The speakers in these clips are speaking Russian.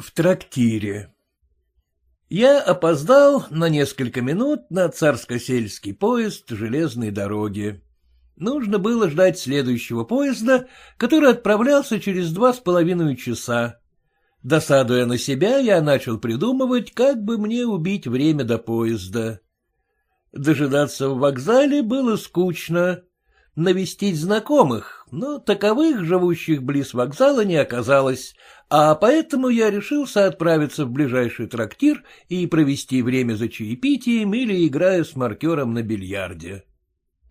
В трактире Я опоздал на несколько минут на царско-сельский поезд железной дороги. Нужно было ждать следующего поезда, который отправлялся через два с половиной часа. Досадуя на себя, я начал придумывать, как бы мне убить время до поезда. Дожидаться в вокзале было скучно. Навестить знакомых, но таковых, живущих близ вокзала, не оказалось, а поэтому я решился отправиться в ближайший трактир и провести время за чаепитием или играя с маркером на бильярде.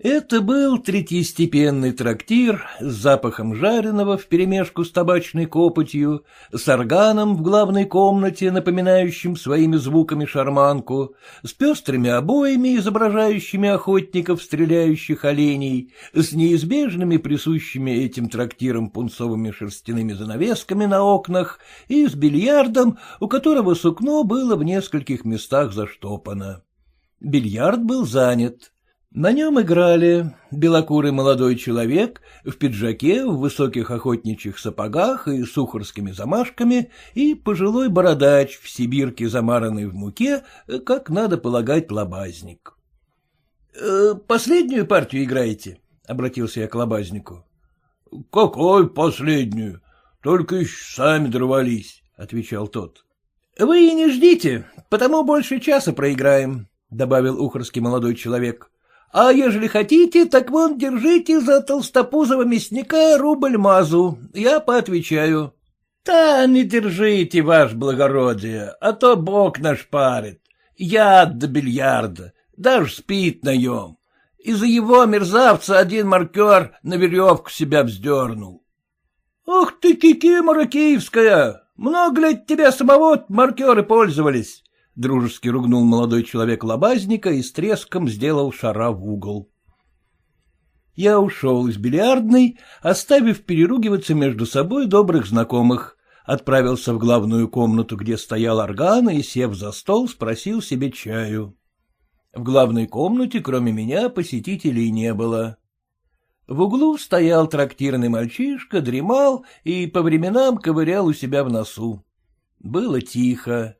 Это был третьестепенный трактир с запахом жареного вперемешку с табачной копотью, с органом в главной комнате, напоминающим своими звуками шарманку, с пестрыми обоями, изображающими охотников, стреляющих оленей, с неизбежными присущими этим трактирам пунцовыми шерстяными занавесками на окнах и с бильярдом, у которого сукно было в нескольких местах заштопано. Бильярд был занят. На нем играли белокурый молодой человек в пиджаке, в высоких охотничьих сапогах и сухарскими замашками, и пожилой бородач в сибирке, замаранный в муке, как надо полагать лобазник. «Э, — Последнюю партию играете? — обратился я к лобазнику. — Какой последнюю? Только еще сами дорвались, — отвечал тот. — Вы и не ждите, потому больше часа проиграем, — добавил ухарский молодой человек. А ежели хотите, так вон держите за толстопузого мясника рубль мазу, я поотвечаю. — Та не держите, ваш благородие, а то бог наш парит. Яд до бильярда, даже спит наем. Из-за его мерзавца один маркер на веревку себя вздернул. — Ох ты, кикимора киевская! Много ли от тебя самого маркеры пользовались? — дружески ругнул молодой человек лобазника и с треском сделал шара в угол. Я ушел из бильярдной, оставив переругиваться между собой добрых знакомых, отправился в главную комнату, где стоял орган, и, сев за стол, спросил себе чаю. В главной комнате, кроме меня, посетителей не было. В углу стоял трактирный мальчишка, дремал и по временам ковырял у себя в носу. Было тихо.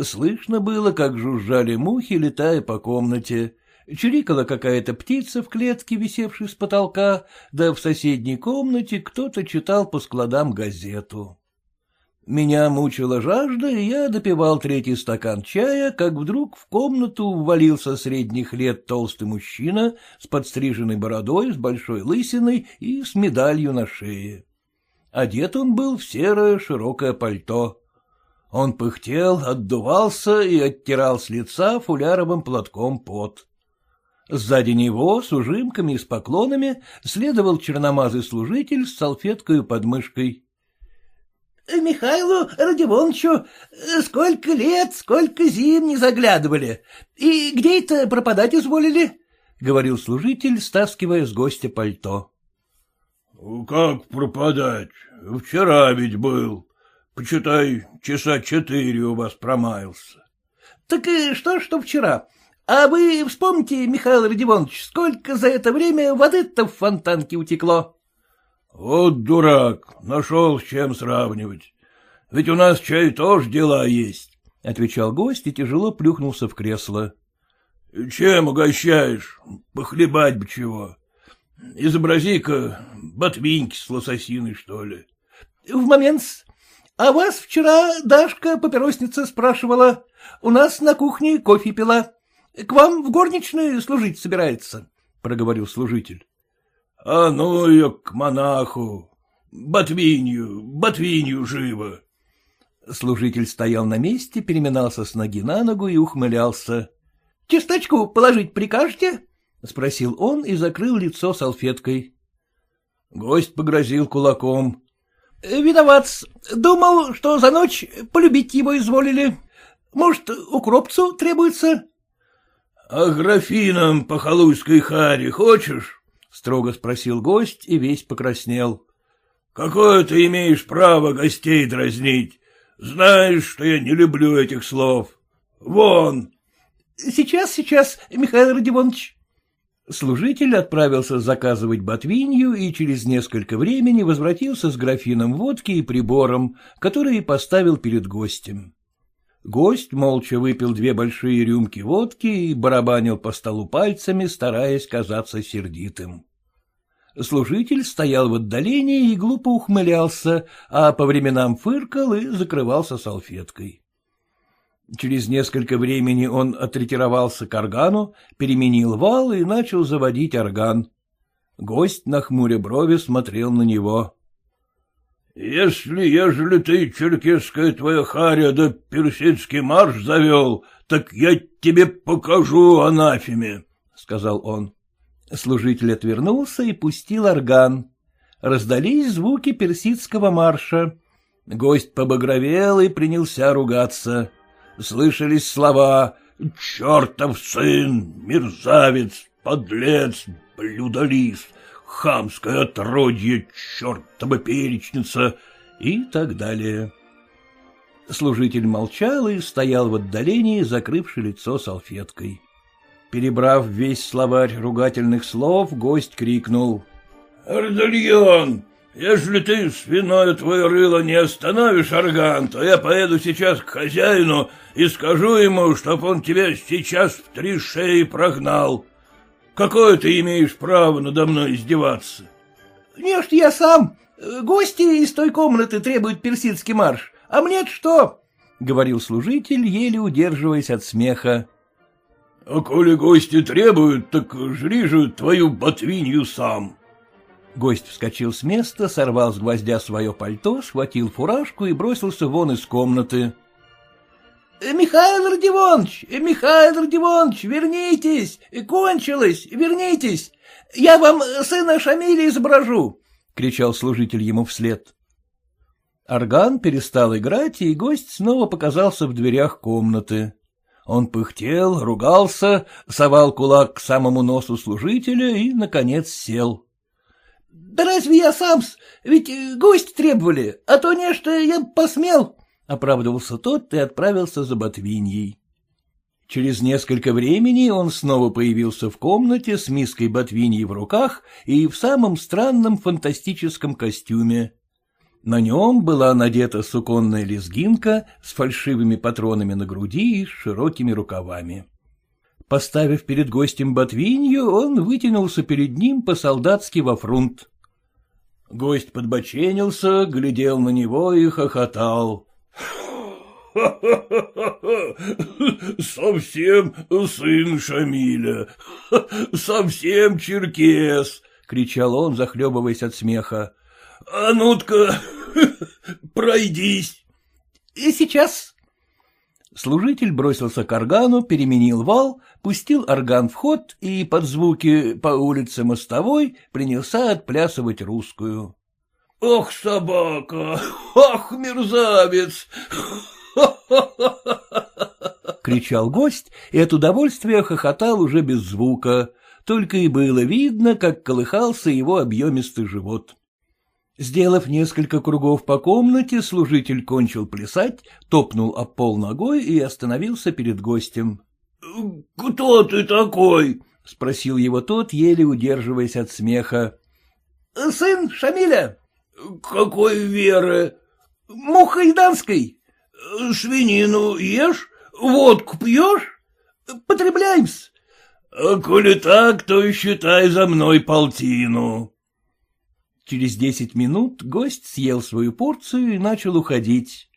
Слышно было, как жужжали мухи, летая по комнате. Чирикала какая-то птица в клетке, висевшей с потолка, да в соседней комнате кто-то читал по складам газету. Меня мучила жажда, и я допивал третий стакан чая, как вдруг в комнату ввалился средних лет толстый мужчина с подстриженной бородой, с большой лысиной и с медалью на шее. Одет он был в серое широкое пальто. Он пыхтел, отдувался и оттирал с лица фуляровым платком пот. Сзади него, с ужимками и с поклонами, следовал черномазый служитель с салфеткой под мышкой. — Михайлу Родионовичу сколько лет, сколько зим не заглядывали. И где это пропадать изволили? — говорил служитель, стаскивая с гостя пальто. — Как пропадать? Вчера ведь был. Почитай, часа четыре у вас промаялся. — Так и что, что вчера? А вы вспомните, Михаил Родионович, сколько за это время воды-то в фонтанке утекло? — Вот дурак, нашел с чем сравнивать. Ведь у нас чай тоже дела есть, — отвечал гость и тяжело плюхнулся в кресло. — Чем угощаешь? Похлебать бы чего. Изобрази-ка ботвиньки с лососиной, что ли. — В момент а вас вчера Дашка папиросница спрашивала. У нас на кухне кофе пила. К вам в горничную служить собирается, — проговорил служитель. — А ну ее к монаху. Ботвинью, ботвинью живо. Служитель стоял на месте, переминался с ноги на ногу и ухмылялся. — Чисточку положить прикажете? — спросил он и закрыл лицо салфеткой. Гость погрозил кулаком. — Виноват. Думал, что за ночь полюбить его изволили. Может, укропцу требуется? — А графином по халуйской харе хочешь? — строго спросил гость и весь покраснел. — Какое ты имеешь право гостей дразнить? Знаешь, что я не люблю этих слов. Вон! — Сейчас, сейчас, Михаил Родионович. Служитель отправился заказывать ботвинью и через несколько времени возвратился с графином водки и прибором, который поставил перед гостем. Гость молча выпил две большие рюмки водки и барабанил по столу пальцами, стараясь казаться сердитым. Служитель стоял в отдалении и глупо ухмылялся, а по временам фыркал и закрывался салфеткой. Через несколько времени он отретировался к органу, переменил вал и начал заводить орган. Гость на хмуре брови смотрел на него. — Если, ежели ты черкесская твоя харя да персидский марш завел, так я тебе покажу анафеме, — сказал он. Служитель отвернулся и пустил орган. Раздались звуки персидского марша. Гость побагровел и принялся ругаться. Слышались слова «Чертов сын! Мерзавец! Подлец! Блюдолист! Хамское отродье! Чертова перечница!» и так далее. Служитель молчал и стоял в отдалении, закрывши лицо салфеткой. Перебрав весь словарь ругательных слов, гость крикнул. — Ардальон, если ты свиное твое рыло не остановишь, орган, то я поеду сейчас к хозяину и скажу ему, чтоб он тебя сейчас в три шеи прогнал. Какое ты имеешь право надо мной издеваться? — Нечто я сам. Гости из той комнаты требуют персидский марш. А мне что? — говорил служитель, еле удерживаясь от смеха. А коли гости требуют, так жри же твою ботвинью сам. Гость вскочил с места, сорвал с гвоздя свое пальто, схватил фуражку и бросился вон из комнаты. «Э, — Михаил Родионович, э, Михаил Родионович, вернитесь! Кончилось, вернитесь! Я вам сына Шамиля изображу! — кричал служитель ему вслед. Орган перестал играть, и гость снова показался в дверях комнаты. Он пыхтел, ругался, совал кулак к самому носу служителя и, наконец, сел. — Да разве я сам? Ведь э, гости требовали, а то нечто я посмел, — оправдывался тот и отправился за ботвиньей. Через несколько времени он снова появился в комнате с миской ботвиньи в руках и в самом странном фантастическом костюме. На нем была надета суконная лезгинка с фальшивыми патронами на груди и широкими рукавами. Поставив перед гостем ботвинью, он вытянулся перед ним по-солдатски во фрунт. Гость подбоченился, глядел на него и хохотал. — Совсем сын Шамиля, совсем черкес! — кричал он, захлебываясь от смеха. — А ну-ка, пройдись. — И сейчас. Служитель бросился к органу, переменил вал, пустил орган в ход и под звуки по улице Мостовой принялся отплясывать русскую. — Ох, собака! Ох, мерзавец! — кричал гость, и от удовольствия хохотал уже без звука, только и было видно, как колыхался его объемистый живот. Сделав несколько кругов по комнате, служитель кончил плясать, топнул об пол ногой и остановился перед гостем. — Кто ты такой? — спросил его тот, еле удерживаясь от смеха. — Сын Шамиля. — Какой веры? — Мухайданской. — Свинину ешь? Водку пьешь? — Потребляем-с. — коли так, то считай за мной полтину. Через десять минут гость съел свою порцию и начал уходить.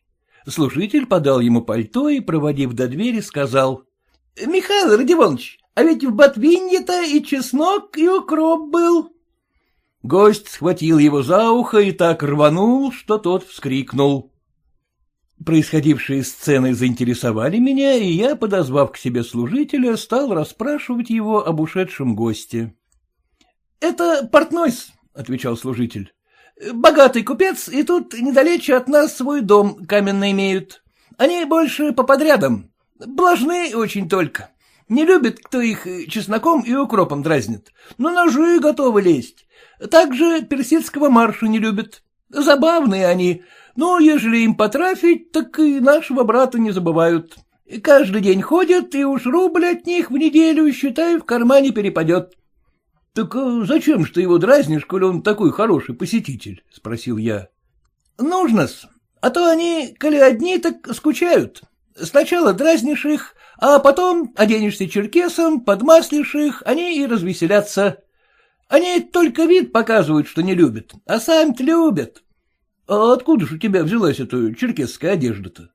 Служитель подал ему пальто и, проводив до двери, сказал. — Михаил Родионович, а ведь в Ботвинье-то и чеснок, и укроп был. Гость схватил его за ухо и так рванул, что тот вскрикнул. Происходившие сцены заинтересовали меня, и я, подозвав к себе служителя, стал расспрашивать его об ушедшем госте. — Это портной — отвечал служитель. — Богатый купец, и тут недалече от нас свой дом каменный имеют. Они больше по подрядам. Блажны очень только. Не любят, кто их чесноком и укропом дразнит. Но ножи готовы лезть. Также персидского марша не любят. Забавные они, но ежели им потрафить, так и нашего брата не забывают. Каждый день ходят, и уж рубль от них в неделю, считай, в кармане перепадет. — Так а зачем ж ты его дразнишь, коли он такой хороший посетитель? — спросил я. — Нужно-с. А то они, коли одни, так скучают. Сначала дразнишь их, а потом оденешься черкесом, подмаслишь их, они и развеселятся. Они только вид показывают, что не любят, а сами-то любят. А откуда же у тебя взялась эта черкесская одежда-то?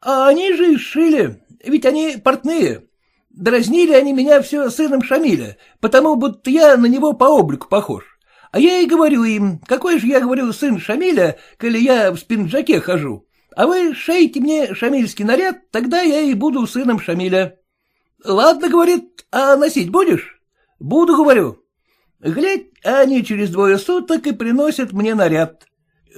А они же и сшили, ведь они портные. Дразнили они меня все сыном Шамиля, потому будто я на него по облику похож. А я и говорю им, какой же я, говорю, сын Шамиля, коли я в спинджаке хожу. А вы шейте мне шамильский наряд, тогда я и буду сыном Шамиля. Ладно, говорит, а носить будешь? Буду, говорю. Глядь, они через двое суток и приносят мне наряд.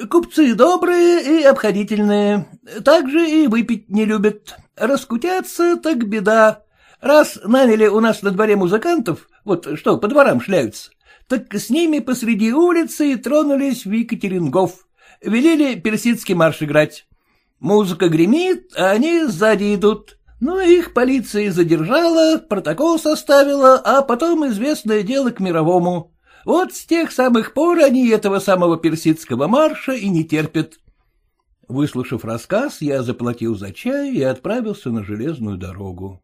Купцы добрые и обходительные, также и выпить не любят. Раскутятся, так беда. Раз наняли у нас на дворе музыкантов, вот что по дворам шляются, так с ними посреди улицы и тронулись в Екатерингов. Велели персидский марш играть. Музыка гремит, а они сзади идут. Ну, их полиция задержала, протокол составила, а потом известное дело к мировому. Вот с тех самых пор они этого самого персидского марша и не терпят. Выслушав рассказ, я заплатил за чай и отправился на железную дорогу.